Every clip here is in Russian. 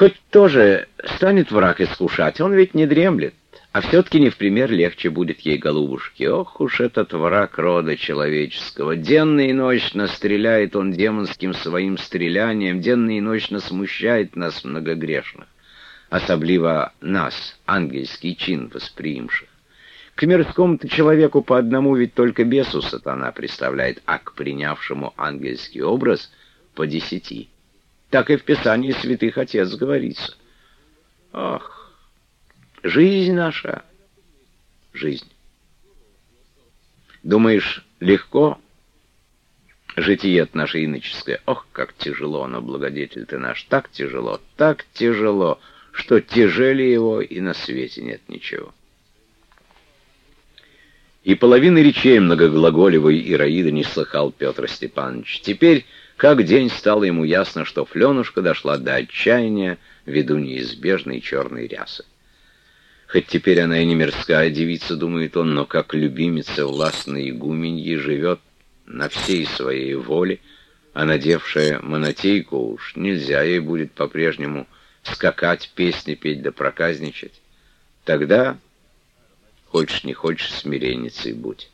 Хоть тоже станет враг искушать, он ведь не дремлет. А все-таки не в пример легче будет ей, голубушки. Ох уж этот враг рода человеческого. Денно и ночно стреляет он демонским своим стрелянием, денно и ночно смущает нас многогрешных. Особливо нас, ангельский чин восприимших. К мирскому-то человеку по одному ведь только бесу сатана представляет, а к принявшему ангельский образ по десяти. Так и в Писании святых отец говорится. Ах! Жизнь наша — жизнь. Думаешь, легко? Житие наше иноческое. Ох, как тяжело оно, благодетель ты наш, так тяжело, так тяжело, что тяжелее его и на свете нет ничего. И половины речей многоглаголевой Ираида не слыхал Петр Степанович. Теперь, как день, стало ему ясно, что Фленушка дошла до отчаяния ввиду неизбежной черной рясы. Хоть теперь она и не мирская девица, думает он, но как любимица властной игуменьи живет на всей своей воле, а надевшая монотейку уж нельзя ей будет по-прежнему скакать, песни петь да проказничать. Тогда, хочешь не хочешь, смиренницей будь.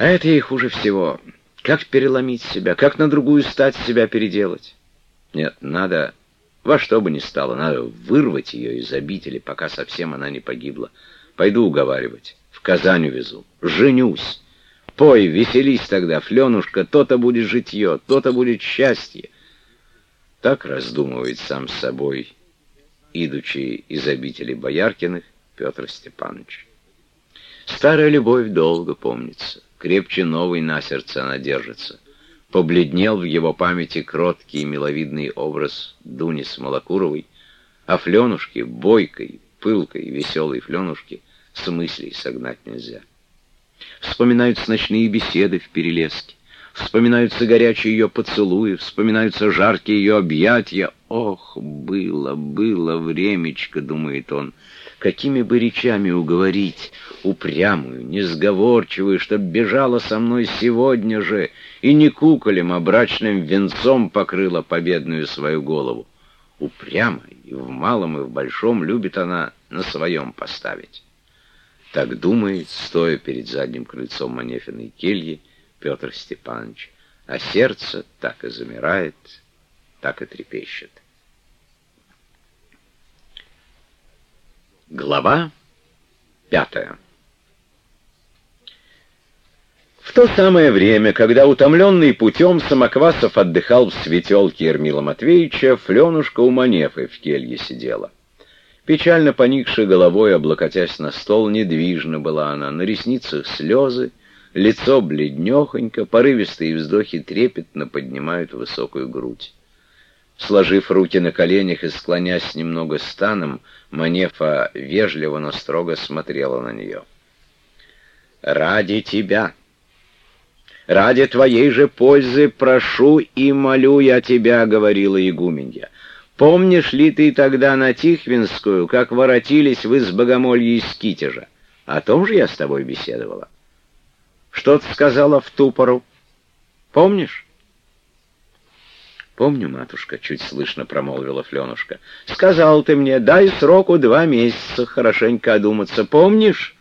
А это ей хуже всего. Как переломить себя, как на другую стать себя переделать? Нет, надо во что бы ни стало, надо вырвать ее из обители, пока совсем она не погибла. Пойду уговаривать. В Казань увезу. Женюсь. Пой, веселись тогда, Фленушка, то-то будет житье, то-то будет счастье. Так раздумывает сам с собой, идучи из обители Бояркиных, Петр Степанович. Старая любовь долго помнится, крепче новой на сердце она держится — Побледнел в его памяти кроткий и миловидный образ Дуни Смолокуровой, а Фленушки, бойкой, пылкой, веселой Фленушки, с мыслей согнать нельзя. Вспоминаются ночные беседы в перелеске, вспоминаются горячие ее поцелуи, вспоминаются жаркие ее объятия. Ох, было, было времечко, думает он, какими бы речами уговорить упрямую, несговорчивую, чтоб бежала со мной сегодня же и не куколем, а брачным венцом покрыла победную свою голову. Упрямая и в малом, и в большом любит она на своем поставить. Так думает, стоя перед задним крыльцом Манефиной кельи, Петр Степанович, а сердце так и замирает, так и трепещет. Глава пятая В то самое время, когда утомленный путем Самоквасов отдыхал в светелке Ермила Матвеевича, Фленушка у Манефы в келье сидела. Печально поникшей головой, облокотясь на стол, недвижно была она, на ресницах слезы, лицо бледнехонько, порывистые вздохи трепетно поднимают высокую грудь. Сложив руки на коленях и склонясь немного станом, Манефа вежливо, но строго смотрела на нее. «Ради тебя!» Ради твоей же пользы прошу и молю я тебя, — говорила игуменья. Помнишь ли ты тогда на Тихвинскую, как воротились вы с богомолья из Китежа? О том же я с тобой беседовала. Что ты сказала в ту пору? Помнишь? «Помню, матушка», — чуть слышно промолвила Фленушка. «Сказал ты мне, дай сроку два месяца хорошенько одуматься. Помнишь?»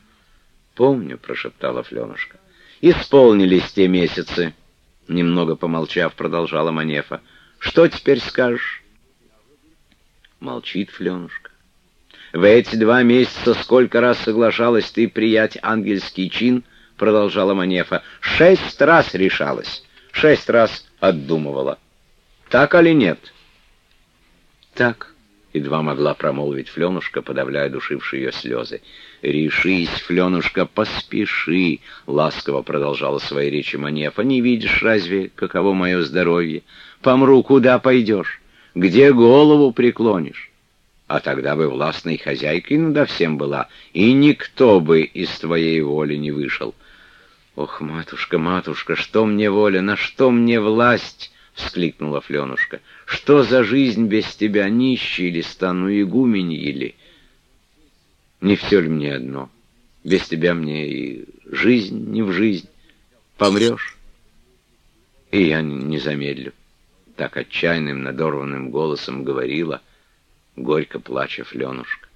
«Помню», — прошептала Фленушка. Исполнились те месяцы. Немного помолчав, продолжала Манефа. Что теперь скажешь? Молчит Фленушка. В эти два месяца сколько раз соглашалась ты приять ангельский чин, продолжала Манефа. Шесть раз решалась, шесть раз отдумывала. Так или нет? Так. Едва могла промолвить Фленушка, подавляя душившие ее слезы. «Решись, Фленушка, поспеши!» — ласково продолжала свои речи Манефа. «Не видишь разве, каково мое здоровье? Помру, куда пойдешь? Где голову преклонишь? А тогда бы властной хозяйкой надо всем была, и никто бы из твоей воли не вышел. Ох, матушка, матушка, что мне воля, на что мне власть?» — вскликнула Фленушка. «Что за жизнь без тебя, нищий ли стану, игуменьи ли? Не все ли мне одно? Без тебя мне и жизнь не в жизнь. Помрешь, и я не замедлю. Так отчаянным, надорванным голосом говорила, горько плача Фленушка.